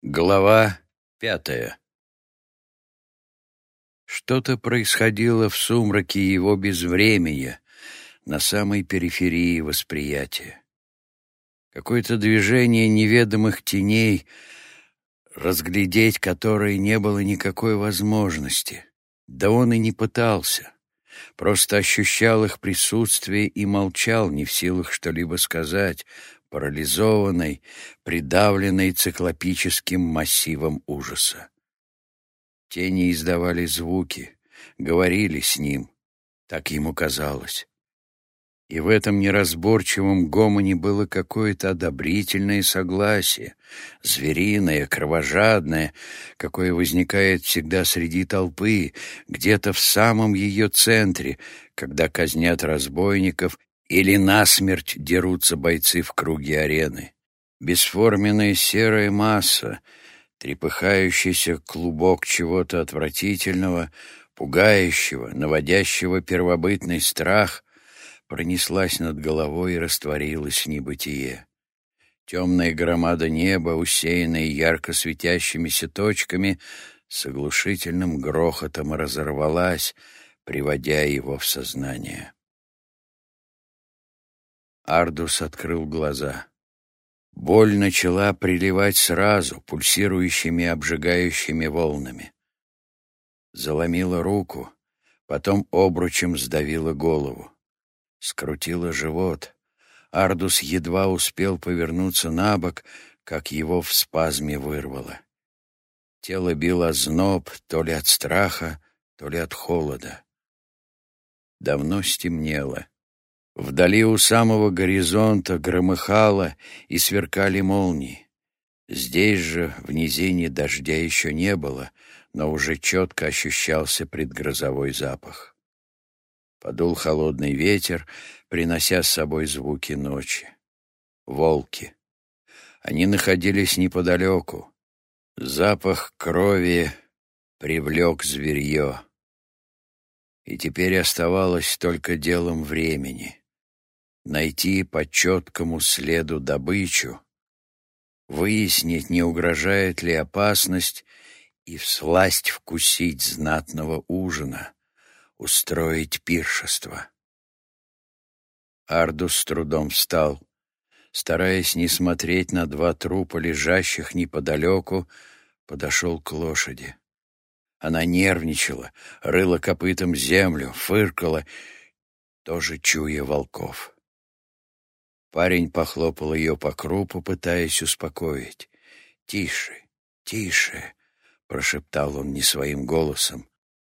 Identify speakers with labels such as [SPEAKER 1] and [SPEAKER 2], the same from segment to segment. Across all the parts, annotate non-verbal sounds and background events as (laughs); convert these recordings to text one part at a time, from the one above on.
[SPEAKER 1] Глава пятая Что-то происходило в сумраке его безвременья, на самой периферии восприятия. Какое-то движение неведомых теней, разглядеть которые не было никакой возможности. Да он и не пытался. Просто ощущал их присутствие и молчал, не в силах что-либо сказать, парализованной, придавленной циклопическим массивом ужаса. Тени издавали звуки, говорили с ним, так ему казалось. И в этом неразборчивом гомоне было какое-то одобрительное согласие, звериное, кровожадное, какое возникает всегда среди толпы, где-то в самом ее центре, когда казнят разбойников или насмерть дерутся бойцы в круге арены. Бесформенная серая масса, трепыхающийся клубок чего-то отвратительного, пугающего, наводящего первобытный страх, пронеслась над головой и растворилась в небытие. Темная громада неба, усеянная ярко светящимися точками, с оглушительным грохотом разорвалась, приводя его в сознание. Ардус открыл глаза. Боль начала приливать сразу, пульсирующими обжигающими волнами. Заломила руку, потом обручем сдавила голову. Скрутила живот. Ардус едва успел повернуться на бок, как его в спазме вырвало. Тело било зноб то ли от страха, то ли от холода. Давно стемнело. Вдали у самого горизонта громыхало и сверкали молнии. Здесь же, в низине, дождя еще не было, но уже четко ощущался предгрозовой запах. Подул холодный ветер, принося с собой звуки ночи. Волки. Они находились неподалеку. Запах крови привлек зверье. И теперь оставалось только делом времени найти по четкому следу добычу, выяснить, не угрожает ли опасность, и всласть вкусить знатного ужина, устроить пиршество. Ардус с трудом встал, стараясь не смотреть на два трупа, лежащих неподалеку, подошел к лошади. Она нервничала, рыла копытом землю, фыркала, тоже чуя волков. Парень похлопал ее по крупу, пытаясь успокоить. «Тише, тише!» — прошептал он не своим голосом.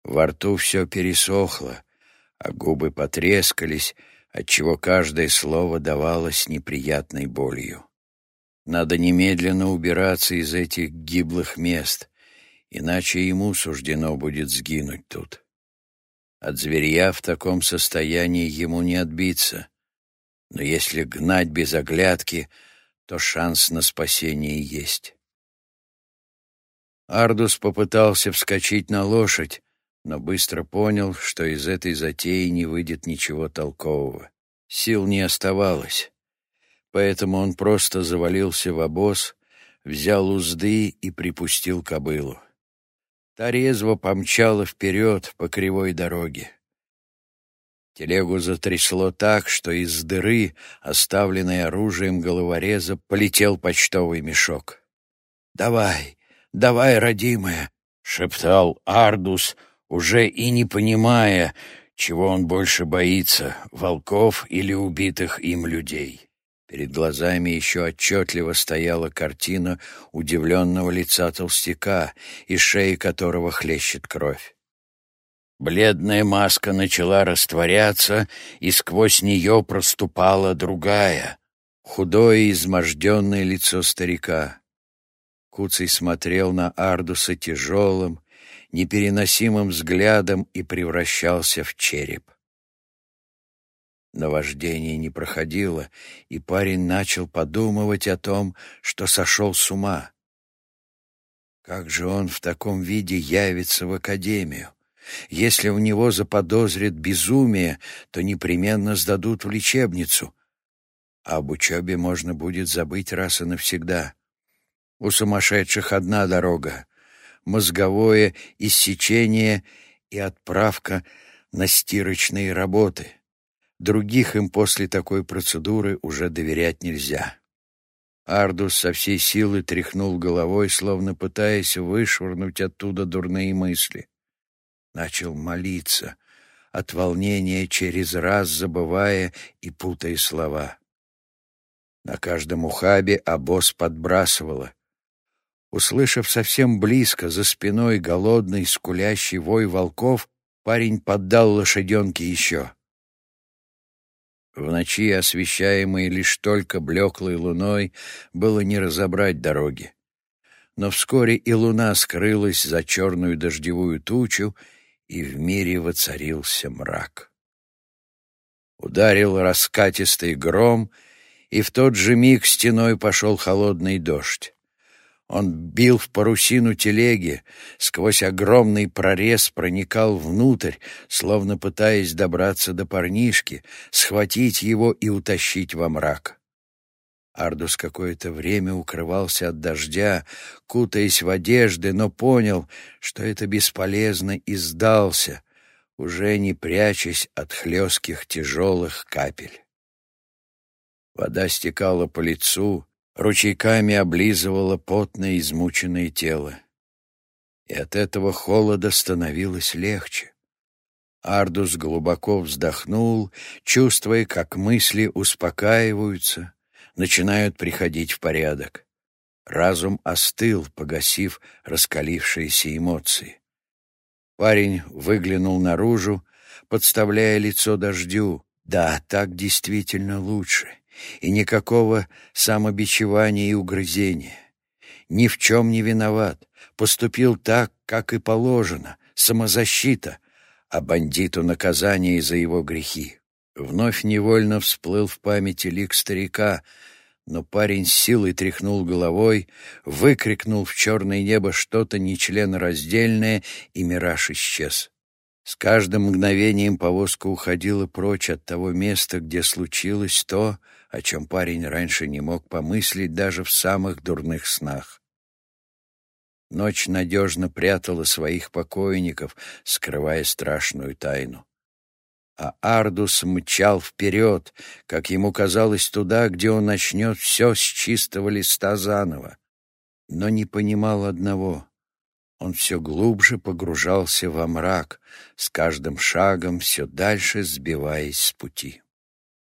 [SPEAKER 1] Во рту все пересохло, а губы потрескались, отчего каждое слово давалось неприятной болью. Надо немедленно убираться из этих гиблых мест, иначе ему суждено будет сгинуть тут. От зверья в таком состоянии ему не отбиться — но если гнать без оглядки, то шанс на спасение есть. Ардус попытался вскочить на лошадь, но быстро понял, что из этой затеи не выйдет ничего толкового. Сил не оставалось, поэтому он просто завалился в обоз, взял узды и припустил кобылу. Та резво помчала вперед по кривой дороге. Телегу затрясло так, что из дыры, оставленной оружием головореза, полетел почтовый мешок. «Давай, давай, родимая!» — шептал Ардус, уже и не понимая, чего он больше боится — волков или убитых им людей. Перед глазами еще отчетливо стояла картина удивленного лица толстяка, из шеи которого хлещет кровь. Бледная маска начала растворяться, и сквозь нее проступала другая, худое изможденное лицо старика. Куций смотрел на Ардуса тяжелым, непереносимым взглядом и превращался в череп. Наваждение не проходило, и парень начал подумывать о том, что сошел с ума. Как же он в таком виде явится в академию? Если у него заподозрят безумие, то непременно сдадут в лечебницу, а об учебе можно будет забыть раз и навсегда. У сумасшедших одна дорога — мозговое иссечение и отправка на стирочные работы. Других им после такой процедуры уже доверять нельзя. Ардус со всей силы тряхнул головой, словно пытаясь вышвырнуть оттуда дурные мысли. Начал молиться, от волнения через раз забывая и путая слова. На каждом ухабе обоз подбрасывало. Услышав совсем близко, за спиной голодный, скулящий вой волков, парень поддал лошаденке еще. В ночи, освещаемой лишь только блеклой луной, было не разобрать дороги. Но вскоре и луна скрылась за черную дождевую тучу, и в мире воцарился мрак. Ударил раскатистый гром, и в тот же миг стеной пошел холодный дождь. Он бил в парусину телеги, сквозь огромный прорез проникал внутрь, словно пытаясь добраться до парнишки, схватить его и утащить во мрак. Ардус какое-то время укрывался от дождя, кутаясь в одежды, но понял, что это бесполезно, и сдался, уже не прячась от хлестких тяжелых капель. Вода стекала по лицу, ручейками облизывала потное измученное тело. И от этого холода становилось легче. Ардус глубоко вздохнул, чувствуя, как мысли успокаиваются, начинают приходить в порядок. Разум остыл, погасив раскалившиеся эмоции. Парень выглянул наружу, подставляя лицо дождю. Да, так действительно лучше. И никакого самобичевания и угрызения. Ни в чем не виноват. Поступил так, как и положено. Самозащита. А бандиту наказание за его грехи. Вновь невольно всплыл в памяти лик старика, но парень с силой тряхнул головой, выкрикнул в черное небо что-то нечленораздельное, и мираж исчез. С каждым мгновением повозка уходила прочь от того места, где случилось то, о чем парень раньше не мог помыслить даже в самых дурных снах. Ночь надежно прятала своих покойников, скрывая страшную тайну а Ардус мчал вперед, как ему казалось, туда, где он начнет все с чистого листа заново. Но не понимал одного. Он все глубже погружался во мрак, с каждым шагом все дальше сбиваясь с пути.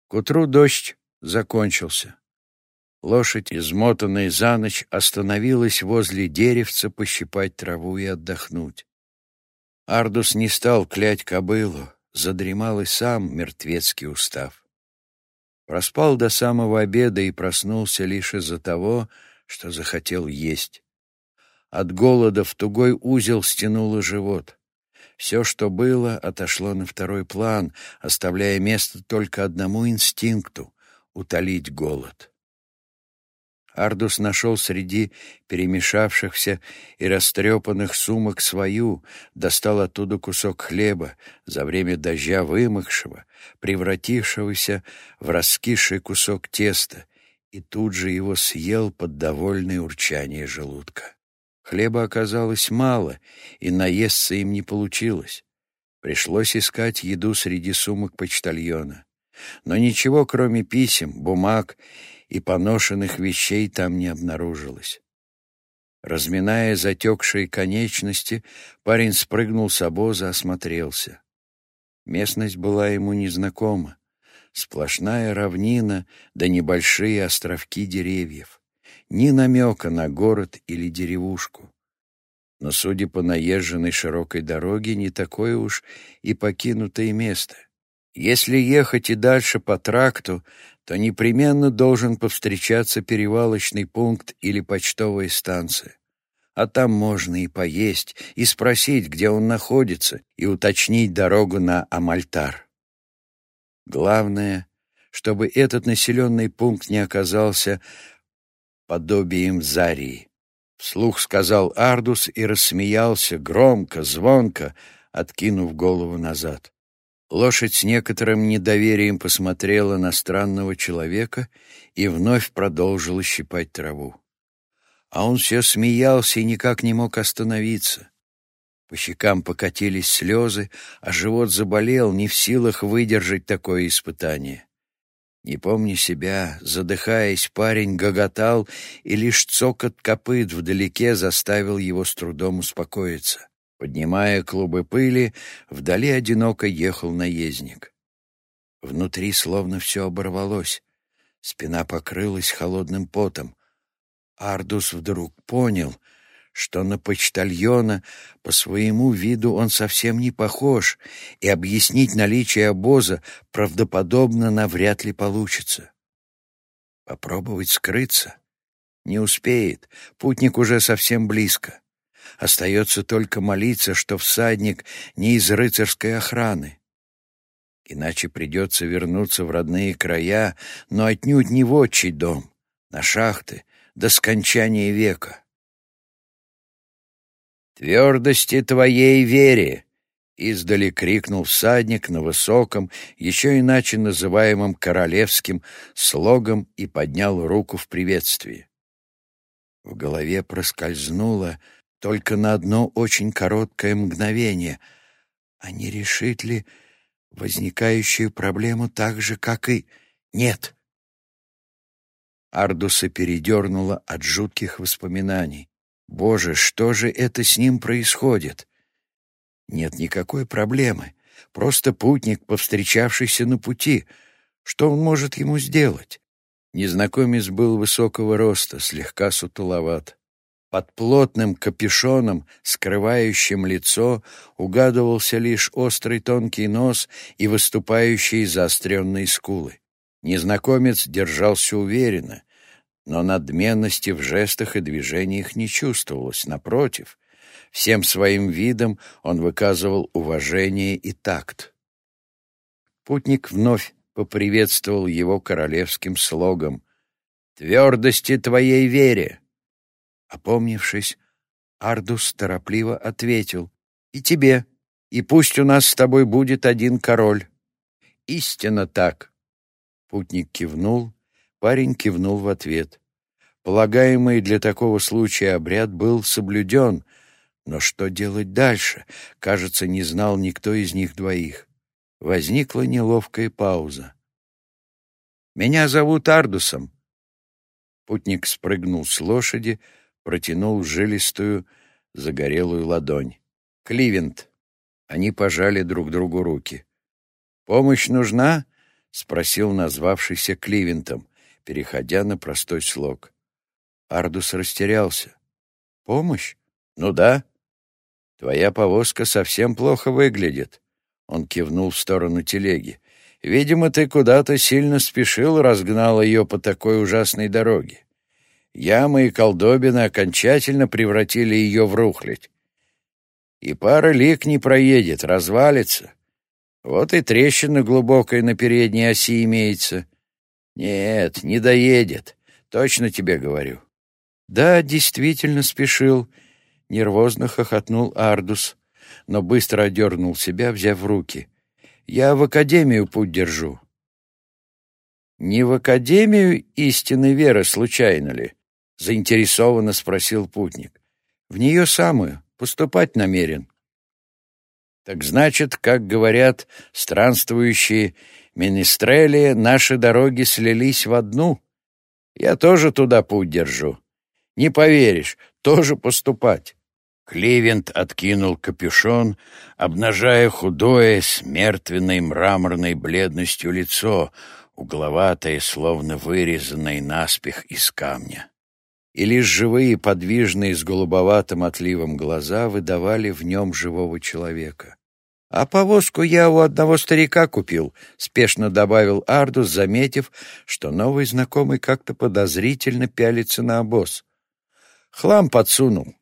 [SPEAKER 1] К утру дождь закончился. Лошадь, измотанная за ночь, остановилась возле деревца пощипать траву и отдохнуть. Ардус не стал клять кобылу, задремал и сам мертвецкий устав. Проспал до самого обеда и проснулся лишь из-за того, что захотел есть. От голода в тугой узел стянуло живот. Все, что было, отошло на второй план, оставляя место только одному инстинкту — утолить голод. Ардус нашел среди перемешавшихся и растрепанных сумок свою, достал оттуда кусок хлеба, за время дождя вымокшего, превратившегося в раскисший кусок теста, и тут же его съел под довольное урчание желудка. Хлеба оказалось мало, и наесться им не получилось. Пришлось искать еду среди сумок почтальона. Но ничего, кроме писем, бумаг и поношенных вещей там не обнаружилось. Разминая затекшие конечности, парень спрыгнул с обоза, осмотрелся. Местность была ему незнакома. Сплошная равнина да небольшие островки деревьев. Ни намека на город или деревушку. Но, судя по наезженной широкой дороге, не такое уж и покинутое место. Если ехать и дальше по тракту, то непременно должен повстречаться перевалочный пункт или почтовая станция. А там можно и поесть, и спросить, где он находится, и уточнить дорогу на Амальтар. Главное, чтобы этот населенный пункт не оказался подобием Зарии. Вслух сказал Ардус и рассмеялся громко, звонко, откинув голову назад. Лошадь с некоторым недоверием посмотрела на странного человека и вновь продолжила щипать траву. а он все смеялся и никак не мог остановиться. По щекам покатились слезы, а живот заболел, не в силах выдержать такое испытание. Не помня себя, задыхаясь, парень гоготал, и лишь цокот копыт вдалеке заставил его с трудом успокоиться. Поднимая клубы пыли, вдали одиноко ехал наездник. Внутри словно все оборвалось. Спина покрылась холодным потом. Ардус вдруг понял, что на почтальона по своему виду он совсем не похож, и объяснить наличие обоза правдоподобно навряд ли получится. Попробовать скрыться? Не успеет, путник уже совсем близко. Остается только молиться, что всадник не из рыцарской охраны. Иначе придется вернуться в родные края, но отнюдь не в отчий дом, на шахты, до скончания века твердости твоей вере!» Издали крикнул всадник на высоком, еще иначе называемом королевским, слогом и поднял руку в приветствии. В голове проскользнуло только на одно очень короткое мгновение. А не решит ли возникающую проблему так же, как и... Нет! Ардуса передернуло от жутких воспоминаний. Боже, что же это с ним происходит? Нет никакой проблемы. Просто путник, повстречавшийся на пути. Что он может ему сделать? Незнакомец был высокого роста, слегка сутуловат. Под плотным капюшоном, скрывающим лицо, угадывался лишь острый тонкий нос и выступающие заостренные скулы. Незнакомец держался уверенно, но надменности в жестах и движениях не чувствовалось. Напротив, всем своим видом он выказывал уважение и такт. Путник вновь поприветствовал его королевским слогом «Твердости твоей вере!» Опомнившись, Ардус торопливо ответил «И тебе, и пусть у нас с тобой будет один король». «Истинно так!» Путник кивнул Парень кивнул в ответ. Полагаемый для такого случая обряд был соблюден, но что делать дальше, кажется, не знал никто из них двоих. Возникла неловкая пауза. «Меня зовут Ардусом». Путник спрыгнул с лошади, протянул жилистую, загорелую ладонь. «Кливент». Они пожали друг другу руки. «Помощь нужна?» — спросил назвавшийся Кливентом переходя на простой слог. Ардус растерялся. «Помощь? Ну да. Твоя повозка совсем плохо выглядит». Он кивнул в сторону телеги. «Видимо, ты куда-то сильно спешил, разгнал ее по такой ужасной дороге. Ямы и колдобины окончательно превратили ее в рухлядь. И пара лик не проедет, развалится. Вот и трещина глубокая на передней оси имеется. «Нет, не доедет. Точно тебе говорю». «Да, действительно спешил», — нервозно хохотнул Ардус, но быстро одернул себя, взяв в руки. «Я в академию путь держу». «Не в академию истинной веры, случайно ли?» — заинтересованно спросил путник. «В нее самую. Поступать намерен». «Так значит, как говорят странствующие Министрели наши дороги слились в одну. Я тоже туда путь держу. Не поверишь, тоже поступать. Кливент откинул капюшон, обнажая худое, с мраморной бледностью лицо, угловатое, словно вырезанное наспех из камня. И лишь живые, подвижные, с голубоватым отливом глаза выдавали в нем живого человека. «А повозку я у одного старика купил», — спешно добавил Ардус, заметив, что новый знакомый как-то подозрительно пялится на обоз. «Хлам подсунул.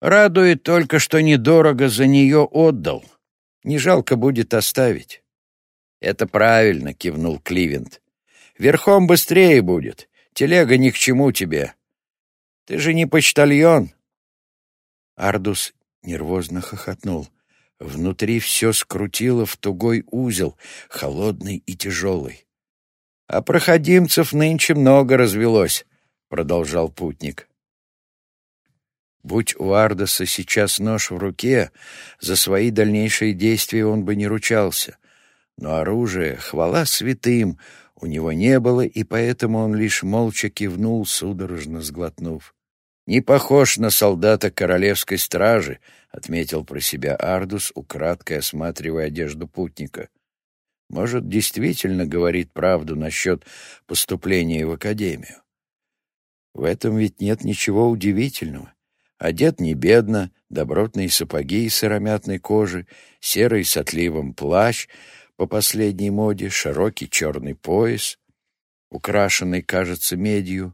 [SPEAKER 1] Радует только, что недорого за нее отдал. Не жалко будет оставить». «Это правильно», — кивнул Кливент. «Верхом быстрее будет. Телега ни к чему тебе. Ты же не почтальон». Ардус нервозно хохотнул. Внутри все скрутило в тугой узел, холодный и тяжелый. — А проходимцев нынче много развелось, — продолжал путник. Будь у Ардоса сейчас нож в руке, за свои дальнейшие действия он бы не ручался. Но оружие, хвала святым, у него не было, и поэтому он лишь молча кивнул, судорожно сглотнув. «Не похож на солдата королевской стражи», — отметил про себя Ардус, украдкой осматривая одежду путника. «Может, действительно говорит правду насчет поступления в академию. В этом ведь нет ничего удивительного. Одет не бедно, добротные сапоги из сыромятной кожи, серый с отливом плащ по последней моде, широкий черный пояс, украшенный, кажется, медью.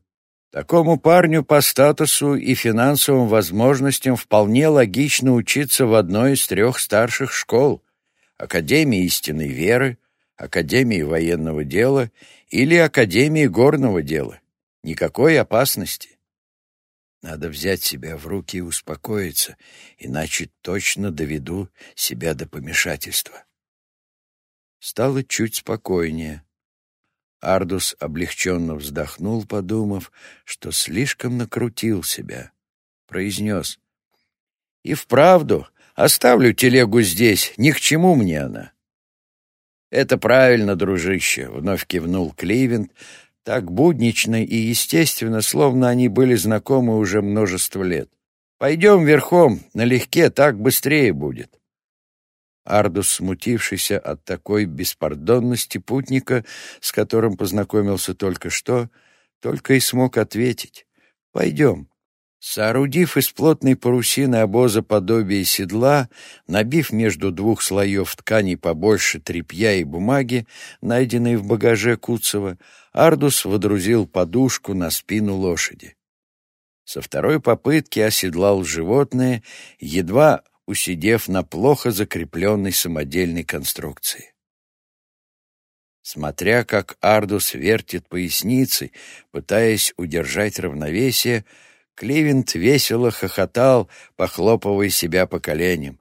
[SPEAKER 1] Такому парню по статусу и финансовым возможностям вполне логично учиться в одной из трех старших школ — Академии истинной веры, Академии военного дела или Академии горного дела. Никакой опасности. Надо взять себя в руки и успокоиться, иначе точно доведу себя до помешательства. Стало чуть спокойнее. Ардус облегченно вздохнул, подумав, что слишком накрутил себя. Произнес. «И вправду, оставлю телегу здесь, ни к чему мне она». «Это правильно, дружище», — вновь кивнул Кливент, так буднично и естественно, словно они были знакомы уже множество лет. «Пойдем верхом, налегке, так быстрее будет». Ардус, смутившийся от такой беспардонности путника, с которым познакомился только что, только и смог ответить «Пойдем». Соорудив из плотной парусины обоза подобие седла, набив между двух слоев тканей побольше тряпья и бумаги, найденной в багаже Куцева, Ардус водрузил подушку на спину лошади. Со второй попытки оседлал животное, едва усидев на плохо закрепленной самодельной конструкции. Смотря как Ардус вертит поясницей, пытаясь удержать равновесие, Кливент весело хохотал, похлопывая себя по коленям.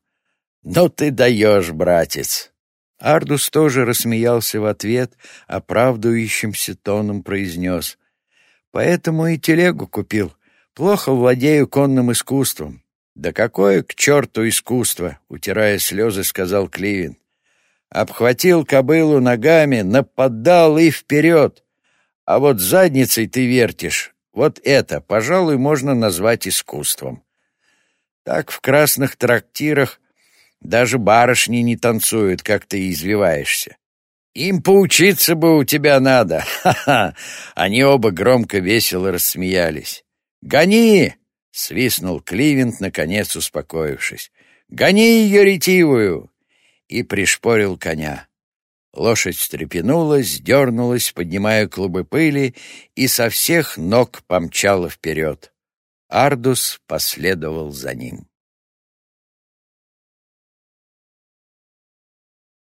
[SPEAKER 1] «Ну ты даешь, братец!» Ардус тоже рассмеялся в ответ, оправдывающимся тоном произнес. «Поэтому и телегу купил. Плохо владею конным искусством». «Да какое к черту искусство!» — утирая слезы, сказал Кливин. «Обхватил кобылу ногами, нападал и вперед. А вот задницей ты вертишь, вот это, пожалуй, можно назвать искусством. Так в красных трактирах даже барышни не танцуют, как ты извиваешься. Им поучиться бы у тебя надо. (laughs) Ха-ха!» Они оба громко весело рассмеялись. «Гони!» — свистнул Кливент, наконец успокоившись. «Гони ее ретивую!» И пришпорил коня. Лошадь встрепенулась, дернулась, поднимая клубы пыли, и со всех ног помчала вперед. Ардус последовал за ним.